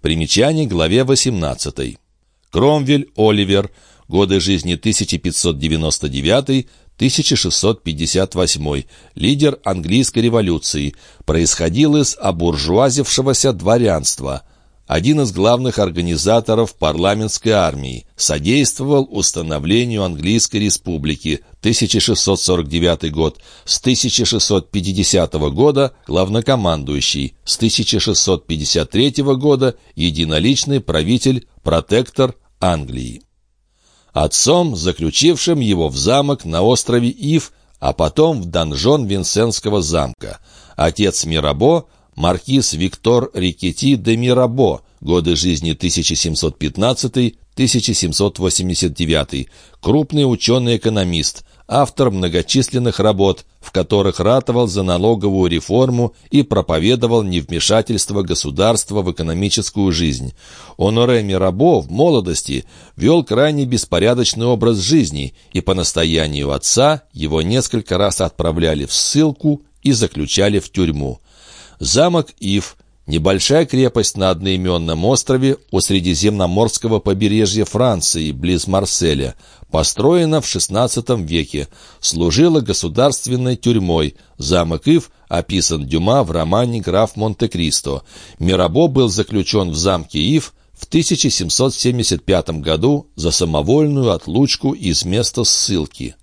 Примечание к главе 18. Кромвель Оливер. Годы жизни 1599-1658. Лидер английской революции. Происходил из обуржуазившегося дворянства – один из главных организаторов парламентской армии, содействовал установлению Английской республики 1649 год, с 1650 года главнокомандующий, с 1653 года единоличный правитель, протектор Англии. Отцом, заключившим его в замок на острове Ив, а потом в донжон Винсентского замка. Отец Мирабо маркиз Виктор Рикетти де Мирабо, годы жизни 1715-1789, крупный ученый-экономист, автор многочисленных работ, в которых ратовал за налоговую реформу и проповедовал невмешательство государства в экономическую жизнь. Оноре Мирабо в молодости вел крайне беспорядочный образ жизни, и по настоянию отца его несколько раз отправляли в ссылку и заключали в тюрьму. Замок Ив – небольшая крепость на одноименном острове у Средиземноморского побережья Франции, близ Марселя, построена в XVI веке, служила государственной тюрьмой. Замок Ив описан Дюма в романе «Граф Монте-Кристо». Мирабо был заключен в замке Ив в 1775 году за самовольную отлучку из места ссылки.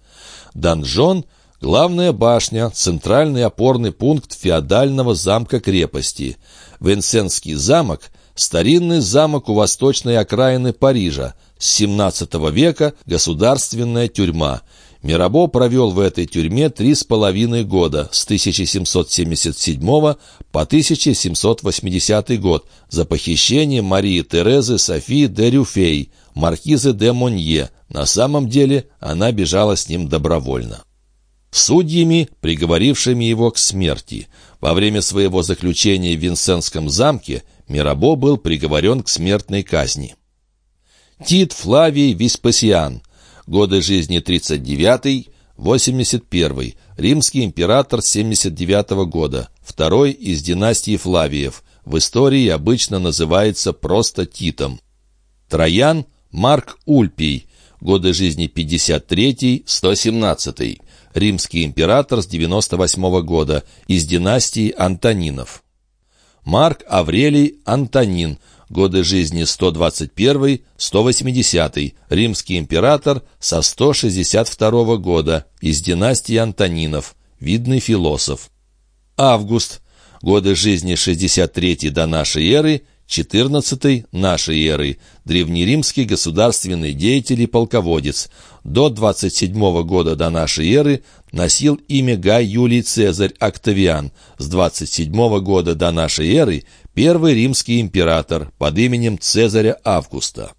Донжон – Главная башня – центральный опорный пункт феодального замка-крепости. Венсенский замок – старинный замок у восточной окраины Парижа. С XVII века государственная тюрьма. Мирабо провел в этой тюрьме три с половиной года, с 1777 по 1780 год, за похищение Марии Терезы Софии де Рюфей, маркизы де Монье. На самом деле она бежала с ним добровольно судьями, приговорившими его к смерти. Во время своего заключения в Винсентском замке Мирабо был приговорен к смертной казни. Тит Флавий Веспасиан. Годы жизни 39-81. Римский император 79 -го года. Второй из династии Флавиев. В истории обычно называется просто Титом. Троян Марк Ульпий. Годы жизни 53-117 римский император с 98 года, из династии Антонинов. Марк Аврелий Антонин, годы жизни 121-180, римский император со 162 года, из династии Антонинов, видный философ. Август, годы жизни 63 до нашей эры, 14 нашей эры, древнеримский государственный деятель и полководец, до 27 года до нашей эры носил имя Гай Юлий Цезарь Октавиан, с 27 года до нашей эры первый римский император под именем Цезаря Августа.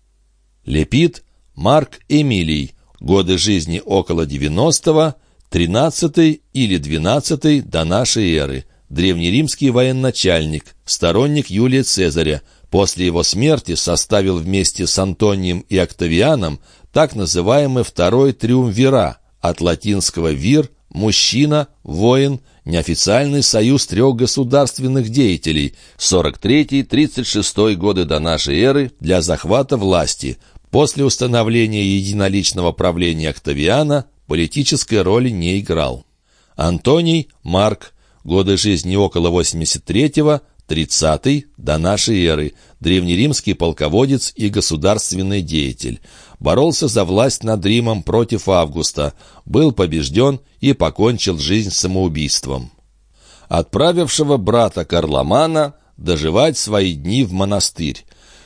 Лепит Марк Эмилий, годы жизни около 90-го, 13 или 12 до нашей эры, древнеримский военачальник, сторонник Юлия Цезаря, после его смерти составил вместе с Антонием и Октавианом так называемый второй триумвира, от латинского «вир» – мужчина, воин, неофициальный союз трех государственных деятелей, 43-36 годы до нашей эры для захвата власти. После установления единоличного правления Октавиана политической роли не играл. Антоний Марк, годы жизни около 83-го, 30 до нашей эры, древнеримский полководец и государственный деятель. Боролся за власть над Римом против Августа, был побежден и покончил жизнь самоубийством. Отправившего брата Карломана доживать свои дни в монастырь.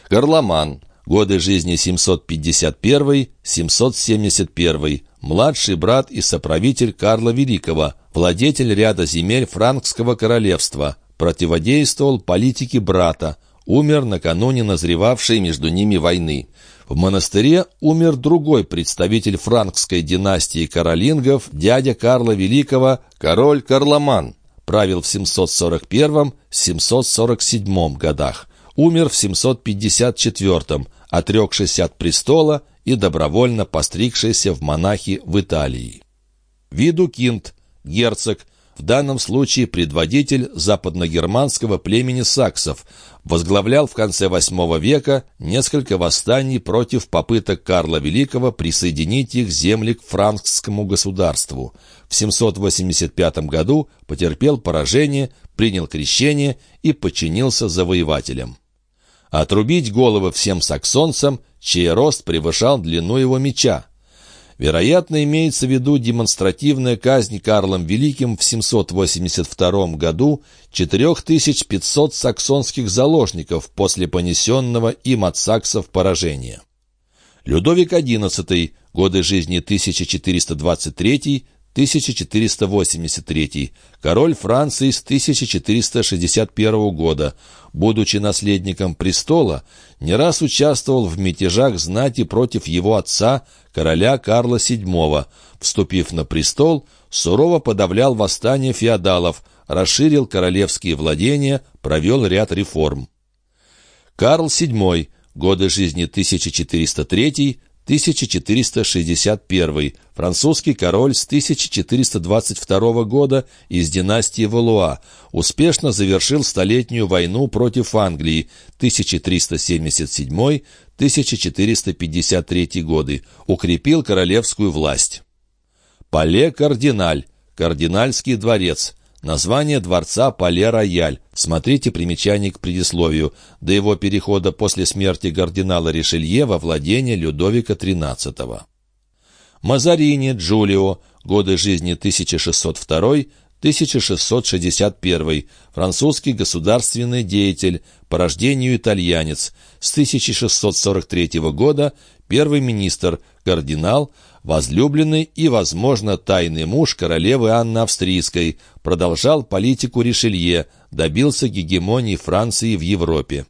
Карломан, годы жизни 751-771, младший брат и соправитель Карла Великого, владетель ряда земель Франкского королевства, противодействовал политике брата, умер накануне назревавшей между ними войны. В монастыре умер другой представитель франкской династии каролингов, дядя Карла Великого, король Карломан, правил в 741-747 годах. Умер в 754 отрекшись от престола и добровольно постригшийся в монахи в Италии. Виду Кинт, герцог, в данном случае предводитель западногерманского племени саксов, возглавлял в конце VIII века несколько восстаний против попыток Карла Великого присоединить их земли к франкскому государству. В 785 году потерпел поражение, принял крещение и подчинился завоевателям. Отрубить головы всем саксонцам, чей рост превышал длину его меча. Вероятно, имеется в виду демонстративная казнь Карлом Великим в 782 году 4500 саксонских заложников после понесенного им от саксов поражения. Людовик XI, годы жизни 1423 1483, король Франции с 1461 года, будучи наследником престола, не раз участвовал в мятежах знати против его отца, короля Карла VII. Вступив на престол, сурово подавлял восстание феодалов, расширил королевские владения, провел ряд реформ. Карл VII, годы жизни 1403 1461, французский король с 1422 года из династии Валуа, успешно завершил Столетнюю войну против Англии. 1377-1453 годы, укрепил королевскую власть. Пале-Кардиналь, кардинальский дворец, Название дворца Пале-Рояль. Смотрите примечание к предисловию. До его перехода после смерти кардинала Ришелье во владение Людовика XIII. Мазарини Джулио. Годы жизни 1602-1661. Французский государственный деятель. По рождению итальянец. С 1643 года первый министр, кардинал, возлюбленный и, возможно, тайный муж королевы Анны Австрийской, продолжал политику Ришелье, добился гегемонии Франции в Европе.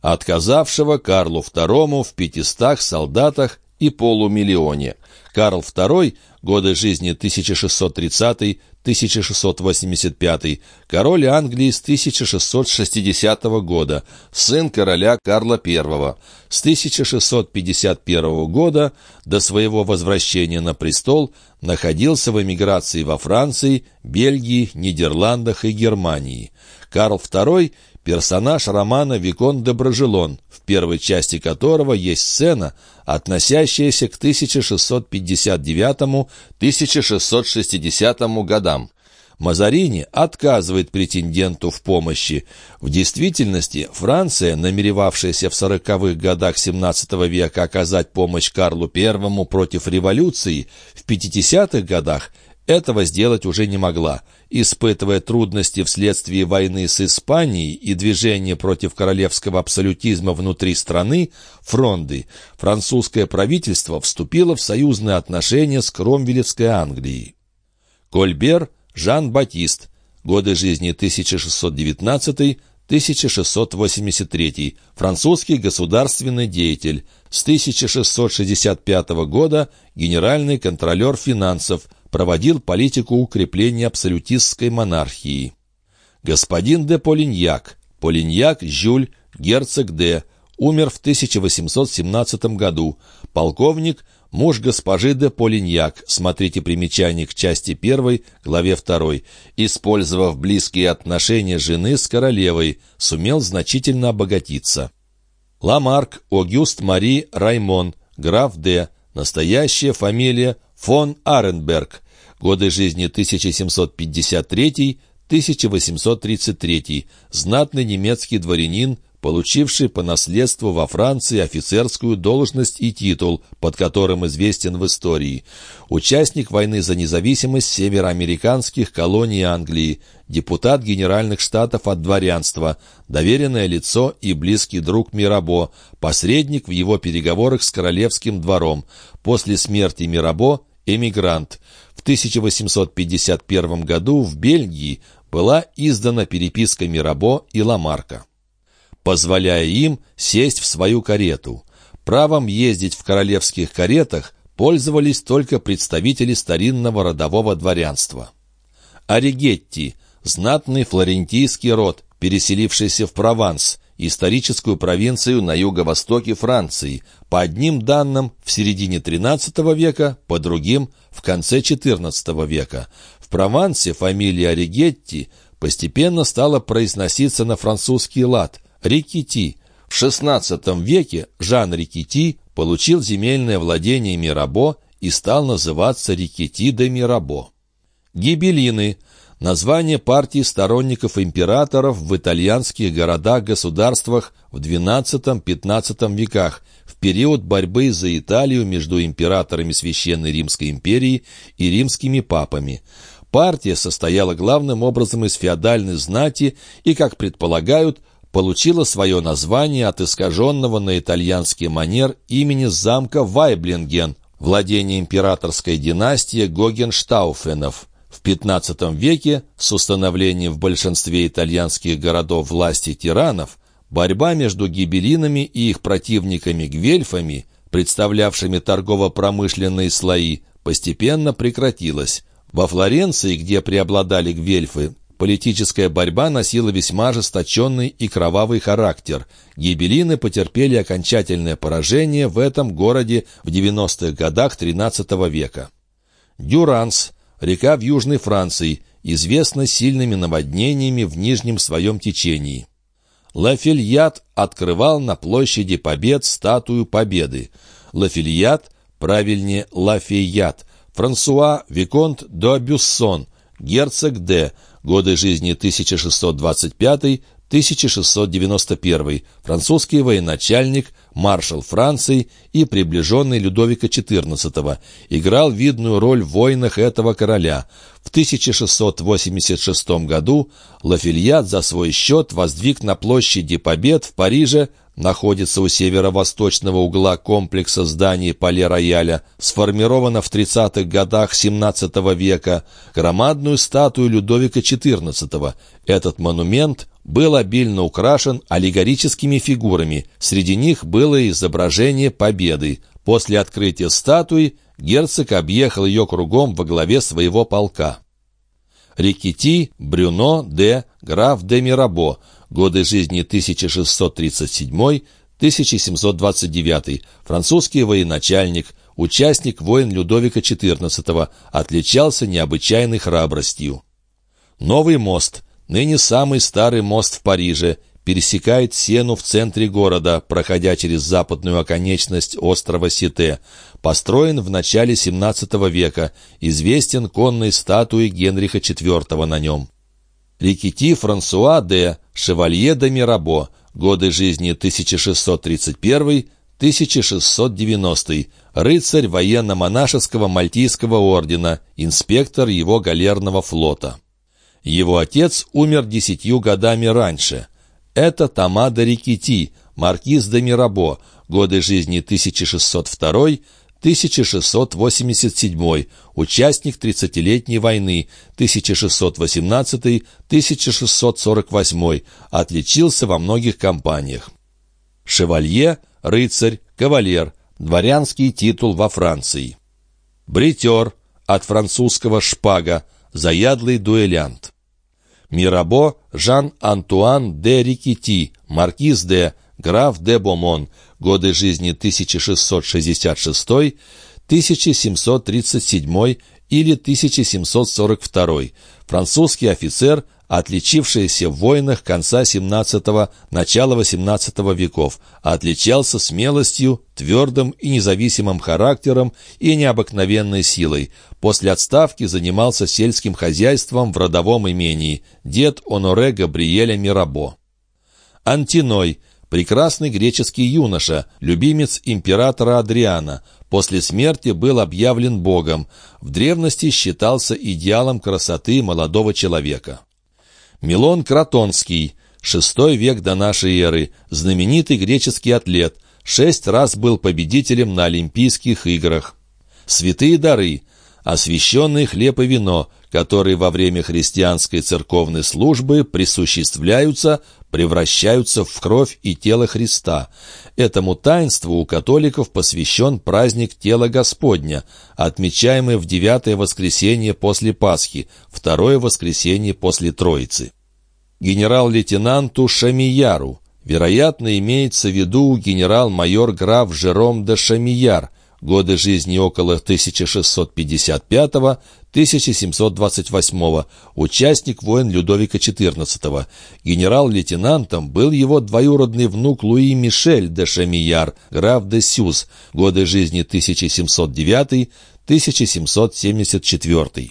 Отказавшего Карлу II в пятистах солдатах и полумиллионе. Карл II, годы жизни 1630-1685, король Англии с 1660 года, сын короля Карла I. С 1651 года до своего возвращения на престол находился в эмиграции во Франции, Бельгии, Нидерландах и Германии. Карл II персонаж романа «Викон де Брожелон», в первой части которого есть сцена, относящаяся к 1659-1660 годам. Мазарини отказывает претенденту в помощи. В действительности Франция, намеревавшаяся в сороковых годах XVII века оказать помощь Карлу I против революции, в 50-х годах этого сделать уже не могла. Испытывая трудности вследствие войны с Испанией и движения против королевского абсолютизма внутри страны, фронды, французское правительство вступило в союзные отношения с Кромвелевской Англией. Кольбер Жан-Батист, годы жизни 1619 1683, французский государственный деятель, с 1665 года генеральный контролер финансов, проводил политику укрепления абсолютистской монархии. Господин де Полиньяк, Полиньяк Жюль, герцог де, умер в 1817 году, полковник, муж госпожи де Полиньяк, смотрите примечание к части 1, главе 2, использовав близкие отношения жены с королевой, сумел значительно обогатиться. Ламарк Огюст Мари Раймон, граф де, настоящая фамилия фон Аренберг, годы жизни 1753-1833, знатный немецкий дворянин, получивший по наследству во Франции офицерскую должность и титул, под которым известен в истории. Участник войны за независимость североамериканских колоний Англии, депутат Генеральных Штатов от дворянства, доверенное лицо и близкий друг Мирабо, посредник в его переговорах с королевским двором. После смерти Мирабо – эмигрант. В 1851 году в Бельгии была издана переписка Мирабо и Ламарка позволяя им сесть в свою карету. Правом ездить в королевских каретах пользовались только представители старинного родового дворянства. Оригетти – знатный флорентийский род, переселившийся в Прованс, историческую провинцию на юго-востоке Франции, по одним данным в середине XIII века, по другим – в конце XIV века. В Провансе фамилия Оригетти постепенно стала произноситься на французский лад – Рикити. В XVI веке Жан Рикити получил земельное владение Мирабо и стал называться Рикити де Мирабо. Гибелины – название партии сторонников императоров в итальянских городах-государствах в XII-XV веках, в период борьбы за Италию между императорами Священной Римской империи и римскими папами. Партия состояла главным образом из феодальной знати и, как предполагают, получила свое название от искаженного на итальянский манер имени замка Вайблинген, владение императорской династии Гогенштауфенов. В XV веке с установлением в большинстве итальянских городов власти тиранов борьба между гибелинами и их противниками-гвельфами, представлявшими торгово-промышленные слои, постепенно прекратилась. Во Флоренции, где преобладали гвельфы, политическая борьба носила весьма ожесточенный и кровавый характер. Гибелины потерпели окончательное поражение в этом городе в 90-х годах XIII века. Дюранс – река в Южной Франции, известна сильными наводнениями в нижнем своем течении. Лафельят открывал на площади Побед статую Победы. Лафельят, правильнее Лафейят, Франсуа Виконт до Бюссон, герцог Д, годы жизни 1625 1691, французский военачальник, маршал Франции и приближенный Людовика XIV, играл видную роль в войнах этого короля. В 1686 году Лафильят за свой счет воздвиг на площади Побед в Париже находится у северо-восточного угла комплекса зданий Пале-Рояля, сформирована в 30-х годах XVII века, громадную статую Людовика XIV. Этот монумент был обильно украшен аллегорическими фигурами. Среди них было изображение победы. После открытия статуи герцог объехал ее кругом во главе своего полка. Рикити, Брюно, де, граф де Мирабо, годы жизни 1637-1729, французский военачальник, участник войн Людовика XIV, отличался необычайной храбростью. Новый мост – Ныне самый старый мост в Париже пересекает Сену в центре города, проходя через западную оконечность острова Сите. Построен в начале XVII века, известен конной статуей Генриха IV на нем. Рикити Франсуа де Шевалье де Мирабо, годы жизни 1631-1690, рыцарь военно-монашеского Мальтийского ордена, инспектор его галерного флота. Его отец умер десятью годами раньше. Это Тамада Рикити, маркиз де Мирабо, годы жизни 1602-1687, участник Тридцатилетней войны 1618-1648, отличился во многих кампаниях. Шевалье, рыцарь, кавалер, дворянский титул во Франции. Бритер, от французского «шпага», заядлый дуэлянт. Мирабо Жан-Антуан де Рикити, маркиз де, граф де Бомон, годы жизни 1666-1737 или 1742, французский офицер, отличившийся в войнах конца XVII – начала XVIII веков, отличался смелостью, твердым и независимым характером и необыкновенной силой. После отставки занимался сельским хозяйством в родовом имении, дед Оноре Габриэля Мирабо. Антиной – прекрасный греческий юноша, любимец императора Адриана – после смерти был объявлен Богом, в древности считался идеалом красоты молодого человека. Милон Кротонский, шестой век до нашей эры, знаменитый греческий атлет, шесть раз был победителем на Олимпийских играх. Святые дары, освященный хлеб и вино, которые во время христианской церковной службы присуществляются, превращаются в кровь и тело Христа. Этому таинству у католиков посвящен праздник тела Господня, отмечаемый в девятое воскресенье после Пасхи, второе воскресенье после Троицы. Генерал-лейтенанту Шамияру, Вероятно, имеется в виду генерал-майор граф Жером де Шамияр, годы жизни около 1655-1728, участник войн Людовика XIV. Генерал-лейтенантом был его двоюродный внук Луи Мишель де Шамияр, граф де Сюз, годы жизни 1709-1774.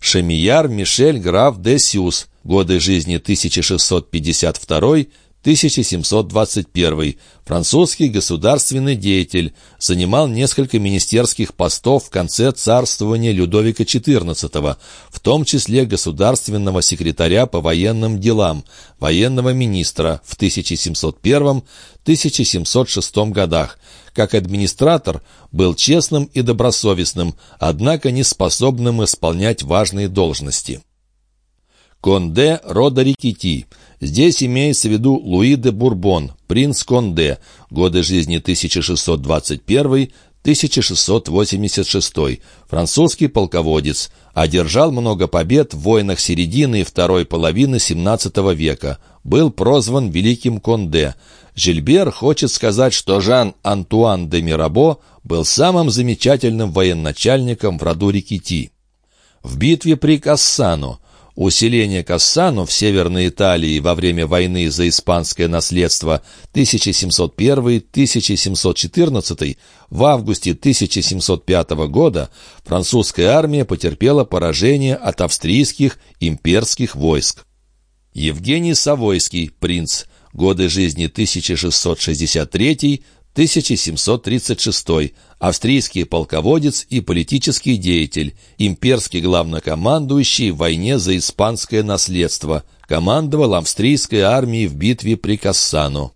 Шамияр Мишель граф де Сюз, годы жизни 1652 1721. Французский государственный деятель. Занимал несколько министерских постов в конце царствования Людовика XIV, в том числе государственного секретаря по военным делам, военного министра в 1701-1706 годах. Как администратор был честным и добросовестным, однако не способным исполнять важные должности. Конде рода Рикити – Здесь имеется в виду Луи де Бурбон, принц Конде, годы жизни 1621-1686, французский полководец, одержал много побед в войнах середины и второй половины XVII века, был прозван Великим Конде. Жильбер хочет сказать, что Жан-Антуан де Мирабо был самым замечательным военачальником в роду Рикити. В битве при Кассано – Усиление Кассану в Северной Италии во время войны за испанское наследство 1701-1714 в августе 1705 года французская армия потерпела поражение от австрийских имперских войск. Евгений Савойский, принц, годы жизни 1663 1736 австрийский полководец и политический деятель, имперский главнокомандующий в войне за испанское наследство, командовал австрийской армией в битве при Кассану.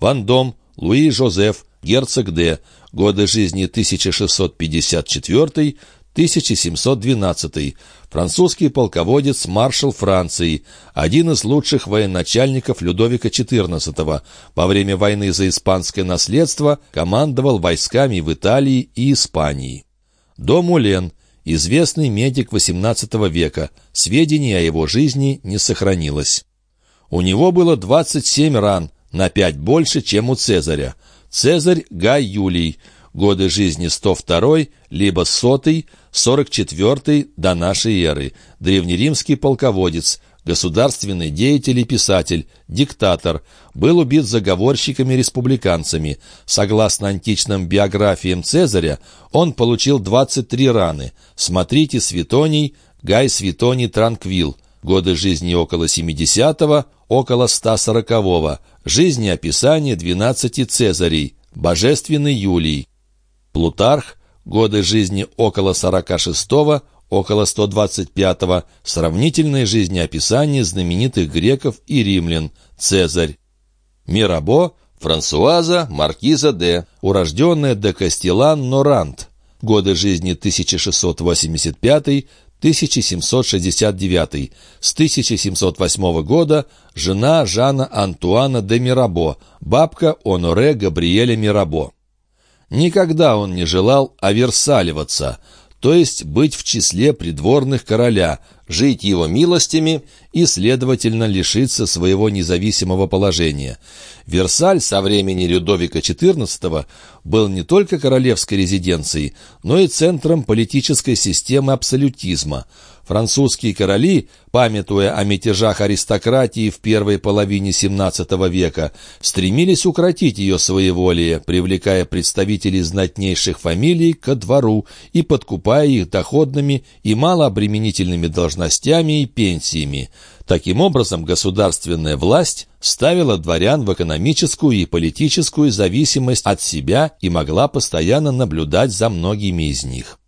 Вандом, Луи Жозеф, герцог Д. Годы жизни 1654 1712. Французский полководец, маршал Франции, один из лучших военачальников Людовика XIV. Во время войны за испанское наследство командовал войсками в Италии и Испании. До Мулен, известный медик XVIII века, сведений о его жизни не сохранилось. У него было 27 ран, на 5 больше, чем у Цезаря. Цезарь Гай Юлий – годы жизни 102 либо 100 44 до нашей эры, древнеримский полководец, государственный деятель и писатель, диктатор, был убит заговорщиками-республиканцами. Согласно античным биографиям Цезаря, он получил 23 раны. Смотрите Светоний, Гай Светоний Транквил, годы жизни около 70-го, около 140-го, жизнеописание 12 Цезарей, Божественный Юлий. Плутарх, годы жизни около 46-го, около 125-го, сравнительное жизнеописание знаменитых греков и римлян, Цезарь. Мирабо, Франсуаза, Маркиза де, урожденная де Кастелан Норант, годы жизни 1685 1769, с 1708 года жена Жана Антуана де Мирабо, бабка Оноре Габриэля Мирабо. Никогда он не желал оверсаливаться, то есть быть в числе придворных короля, жить его милостями и, следовательно, лишиться своего независимого положения. Версаль со времени Людовика XIV был не только королевской резиденцией, но и центром политической системы абсолютизма – Французские короли, памятуя о мятежах аристократии в первой половине XVII века, стремились укротить ее своеволие, привлекая представителей знатнейших фамилий ко двору и подкупая их доходными и малообременительными должностями и пенсиями. Таким образом, государственная власть ставила дворян в экономическую и политическую зависимость от себя и могла постоянно наблюдать за многими из них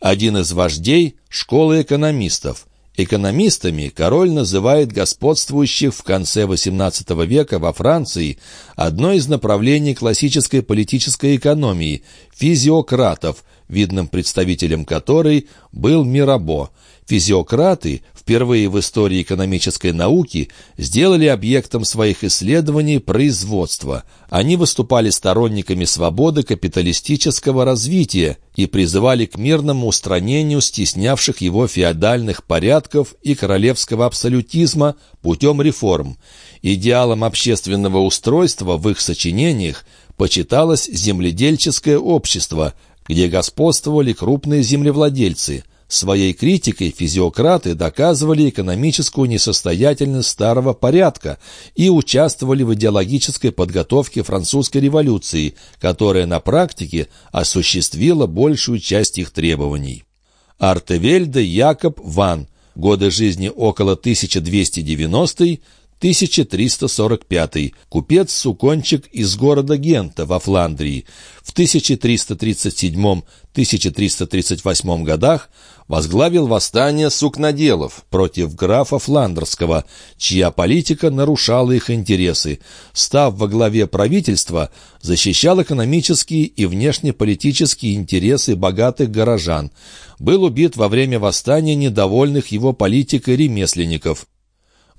один из вождей школы экономистов. Экономистами король называет господствующих в конце XVIII века во Франции одно из направлений классической политической экономии – физиократов, видным представителем которой был Мирабо. Физиократы впервые в истории экономической науки сделали объектом своих исследований производство. Они выступали сторонниками свободы капиталистического развития и призывали к мирному устранению стеснявших его феодальных порядков и королевского абсолютизма путем реформ. Идеалом общественного устройства в их сочинениях почиталось земледельческое общество, где господствовали крупные землевладельцы. Своей критикой физиократы доказывали экономическую несостоятельность старого порядка и участвовали в идеологической подготовке французской революции, которая на практике осуществила большую часть их требований. Артевельда Якоб Ван, годы жизни около 1290 1345 купец-сукончик из города Гента во Фландрии. В 1337-1338 годах возглавил восстание сукноделов против графа Фландерского, чья политика нарушала их интересы. Став во главе правительства, защищал экономические и внешнеполитические интересы богатых горожан. Был убит во время восстания недовольных его политикой ремесленников.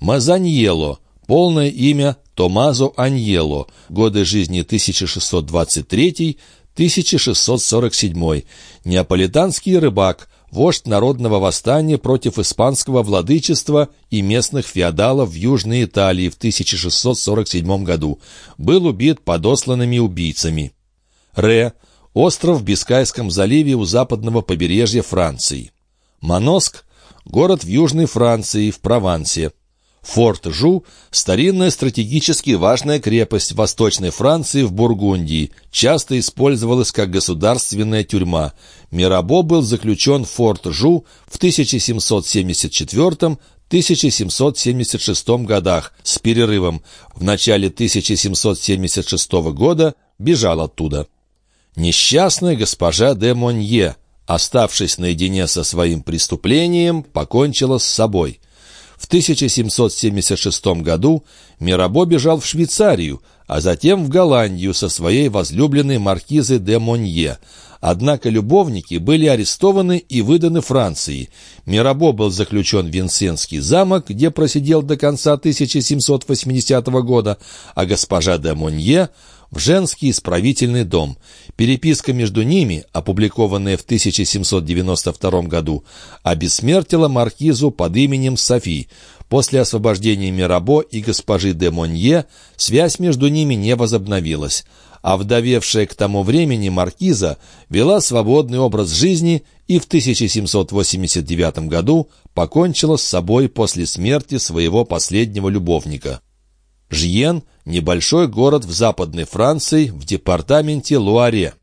Мазаньело, полное имя Томазо Аньело, годы жизни 1623-1647, неаполитанский рыбак, вождь народного восстания против испанского владычества и местных феодалов в Южной Италии в 1647 году, был убит подосланными убийцами. Ре – остров в Бискайском заливе у западного побережья Франции. Моноск – город в Южной Франции, в Провансе. Форт Жу – старинная стратегически важная крепость Восточной Франции в Бургундии, часто использовалась как государственная тюрьма. Мирабо был заключен в Форт Жу в 1774-1776 годах с перерывом. В начале 1776 года бежал оттуда. Несчастная госпожа де Монье, оставшись наедине со своим преступлением, покончила с собой – в 1776 году Мирабо бежал в Швейцарию, а затем в Голландию со своей возлюбленной маркизой де Монье. Однако любовники были арестованы и выданы Франции. Мирабо был заключен в Винсентский замок, где просидел до конца 1780 года, а госпожа де Монье в женский исправительный дом. Переписка между ними, опубликованная в 1792 году, обессмертила маркизу под именем Софи. После освобождения Мирабо и госпожи де Монье связь между ними не возобновилась, а вдовевшая к тому времени маркиза вела свободный образ жизни и в 1789 году покончила с собой после смерти своего последнего любовника. Жьен – небольшой город в Западной Франции в департаменте Луаре.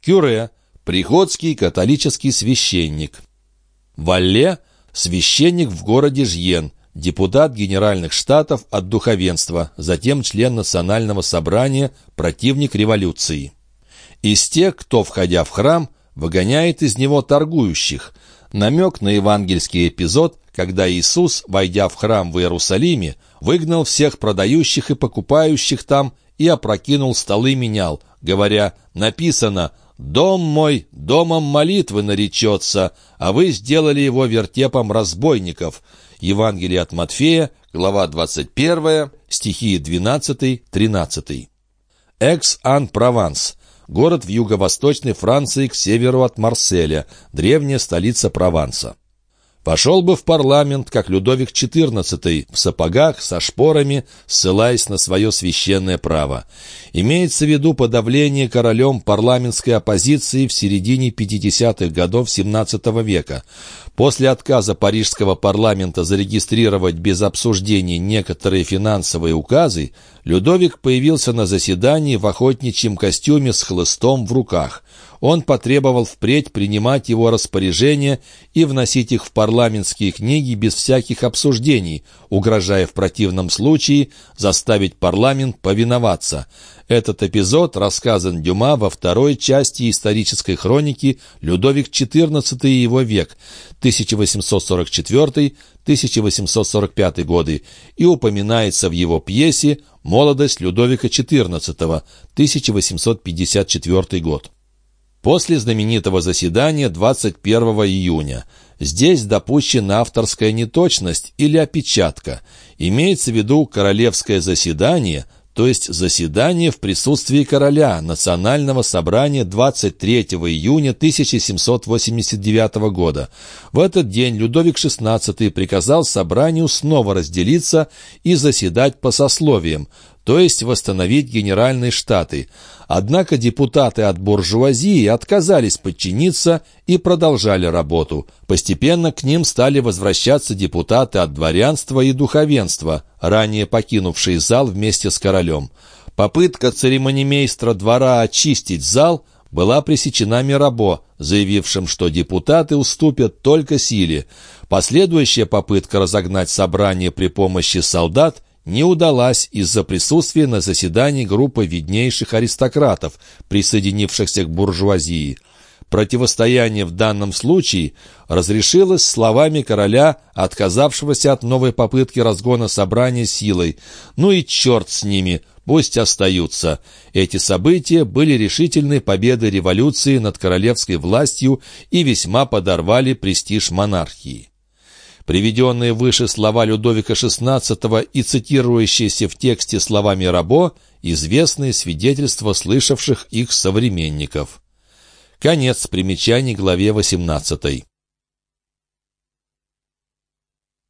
Кюре – приходский католический священник. Валле – священник в городе Жьен, депутат Генеральных Штатов от духовенства, затем член Национального собрания, противник революции. Из тех, кто, входя в храм, выгоняет из него торгующих. Намек на евангельский эпизод, когда Иисус, войдя в храм в Иерусалиме, выгнал всех продающих и покупающих там и опрокинул столы менял, говоря, написано «Дом мой домом молитвы наречется, а вы сделали его вертепом разбойников». Евангелие от Матфея, глава 21, стихи 12-13. Экс-Ан-Прованс город в юго-восточной Франции к северу от Марселя, древняя столица Прованса. Пошел бы в парламент, как Людовик XIV, в сапогах, со шпорами, ссылаясь на свое священное право. Имеется в виду подавление королем парламентской оппозиции в середине 50-х годов XVII века. После отказа парижского парламента зарегистрировать без обсуждений некоторые финансовые указы, Людовик появился на заседании в охотничьем костюме с хлыстом в руках. Он потребовал впредь принимать его распоряжения и вносить их в парламентские книги без всяких обсуждений, угрожая в противном случае заставить парламент повиноваться. Этот эпизод рассказан Дюма во второй части исторической хроники «Людовик XIV и его век» 1844-1845 годы и упоминается в его пьесе «Молодость Людовика XIV» 1854 год. После знаменитого заседания 21 июня здесь допущена авторская неточность или опечатка. Имеется в виду королевское заседание – то есть заседание в присутствии короля Национального собрания 23 июня 1789 года. В этот день Людовик XVI приказал собранию снова разделиться и заседать по сословиям, то есть восстановить генеральные штаты. Однако депутаты от буржуазии отказались подчиниться и продолжали работу. Постепенно к ним стали возвращаться депутаты от дворянства и духовенства, ранее покинувшие зал вместе с королем. Попытка церемонимейстра двора очистить зал была пресечена Мирабо, заявившим, что депутаты уступят только силе. Последующая попытка разогнать собрание при помощи солдат не удалась из-за присутствия на заседании группы виднейших аристократов, присоединившихся к буржуазии. Противостояние в данном случае разрешилось словами короля, отказавшегося от новой попытки разгона собрания силой. «Ну и черт с ними, пусть остаются». Эти события были решительной победой революции над королевской властью и весьма подорвали престиж монархии. Приведенные выше слова Людовика XVI и цитирующиеся в тексте словами Рабо – известные свидетельства слышавших их современников. Конец примечаний главе 18.